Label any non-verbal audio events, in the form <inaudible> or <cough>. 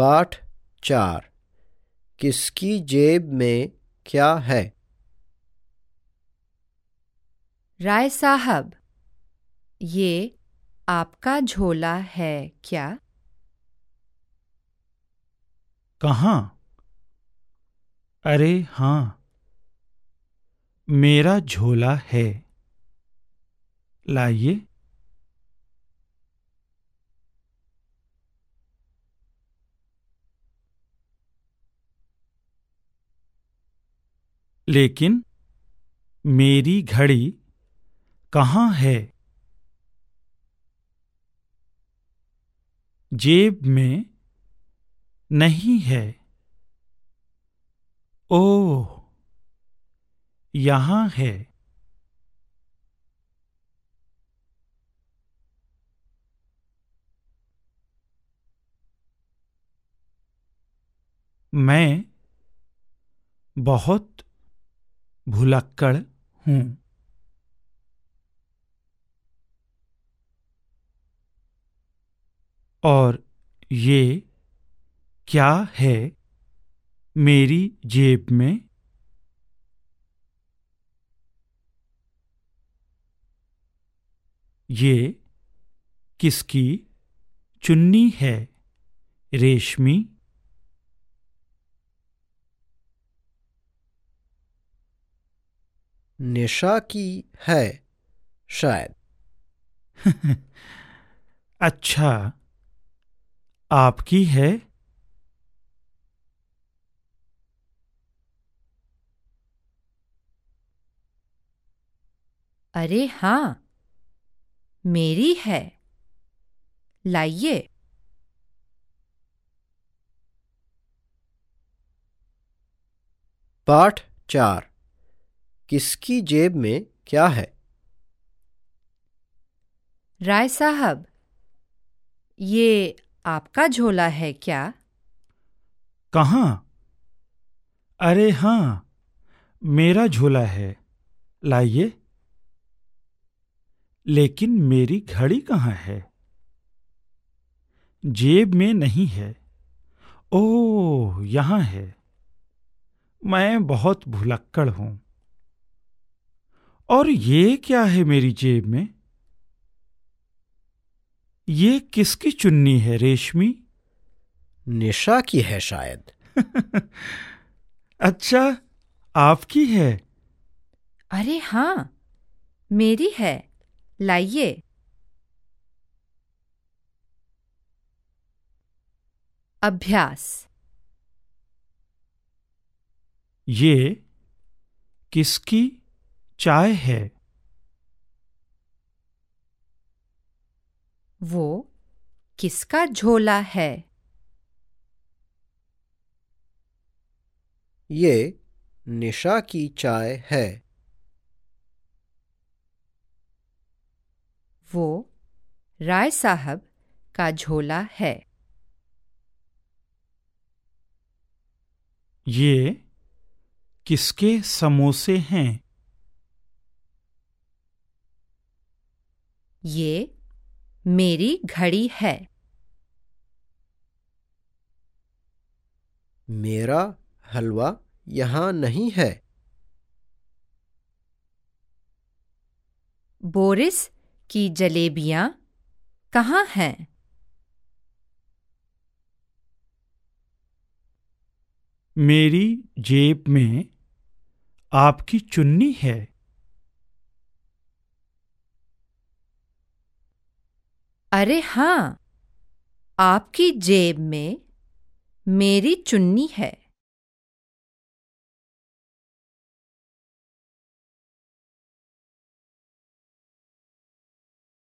पाठ चार किसकी जेब में क्या है? राय साहब ये आपका झोला है क्या? कहाँ? अरे हाँ मेरा झोला है। लाइए। लेकिन मेरी घड़ी कहाँ है? जेब में नहीं है। ओ यहाँ है। मैं बहुत भुलक्कड़। हूँ और ये क्या है मेरी जेब में? ये किसकी चुन्नी है? रेशमी निशा की है शायद। <laughs> अच्छा आपकी है? अरे हाँ मेरी है। लाइए। पाठ चार। किसकी जेब में क्या है? राय साहब ये आपका झोला है क्या? कहाँ? अरे हाँ मेरा झोला है। लाइए। लेकिन मेरी घड़ी कहाँ है? जेब में नहीं है। ओह यहाँ है। मैं बहुत भुलक्कड़ हूँ। और ये क्या है मेरी जेब में? ये किसकी चुन्नी है रेशमी? निशा की है शायद। <laughs> अच्छा आपकी है। अरे हाँ मेरी है। लाइए। अभ्यास। ये किसकी चाय है। वो किसका झोला है? ये निशा की चाय है। वो राय साहब का झोला है। ये किसके समोसे हैं? ये मेरी घड़ी है। मेरा हलवा यहाँ नहीं है। बोरिस की जलेबियाँ कहाँ हैं? मेरी जेब में आपकी चुन्नी है। अरे हाँ आपकी जेब में मेरी चुन्नी है।